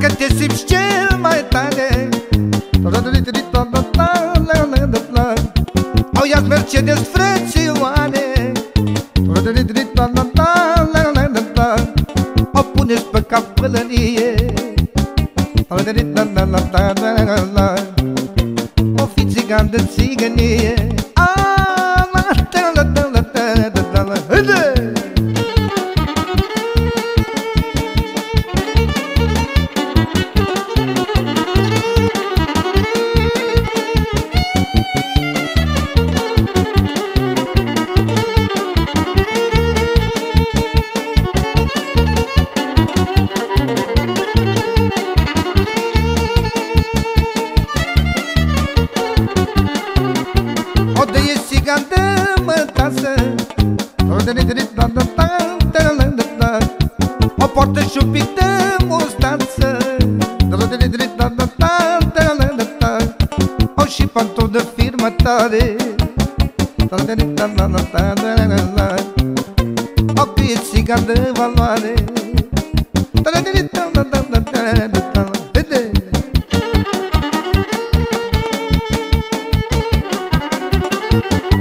Dacă te simți cel ia Mercedes frățioare O puneți pe cap pălărie O fi țigan de țigănie O poartă și un pic de mustață O și pantofi de firmă tare O că e țigan de valoare Vede! O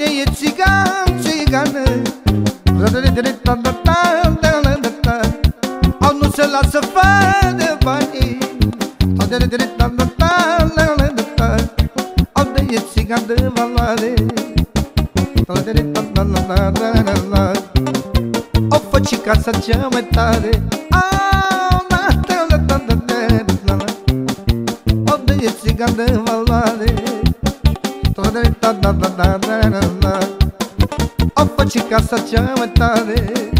cine e țigan, țigană Au nu se lasă fără bani Au de e țigan de valoare O făci casa cea mai tare O de e țigan de valoare O făci casa cea mai tare